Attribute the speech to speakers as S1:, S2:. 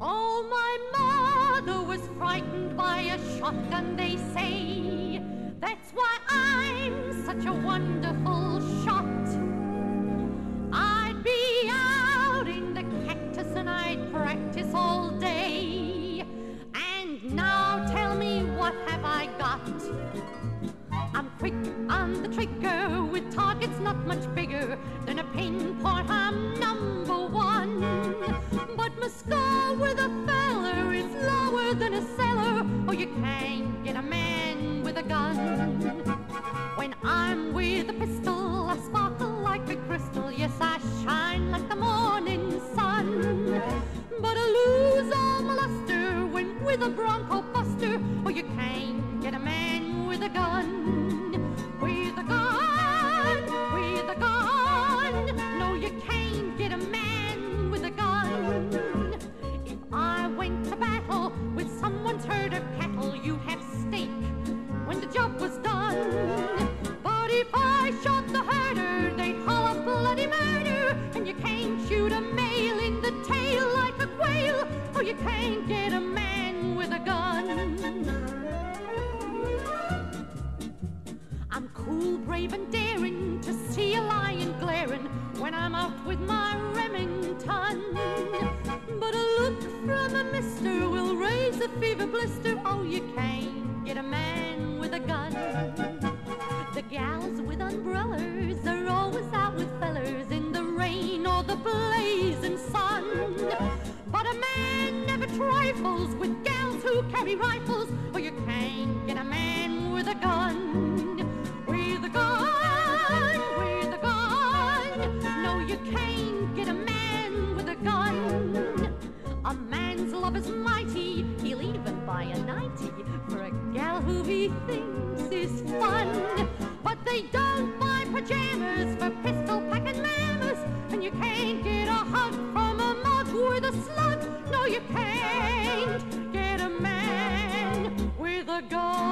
S1: Oh, my mother was frightened by a shotgun, they say. That's why I'm such a wonderful shot. Quick on the trigger with targets not much bigger than a pinpoint. I'm number one. But my score with a feller is lower than a cellar, or oh, you can't get a man with a gun. When I'm with a pistol, I sparkle like a crystal. Yes, I shine like the morning sun. But I lose all my luster when with a bronco buster, or you can't get a man bloody murder. And you can't shoot a male in the tail like a quail, or you can't get a man with a gun. I'm cool, brave, and daring to see a lion glaring when I'm out with my Remington. But a look from a mister will raise a fever blister. Oh, you can't get a man trifles with gals who carry rifles, or you can't get a man with a gun. With a gun, with a gun. No, you can't get a man with a gun. A man's love is mighty, he'll even buy a 90 for a gal who he thinks is fun. But they don't slug.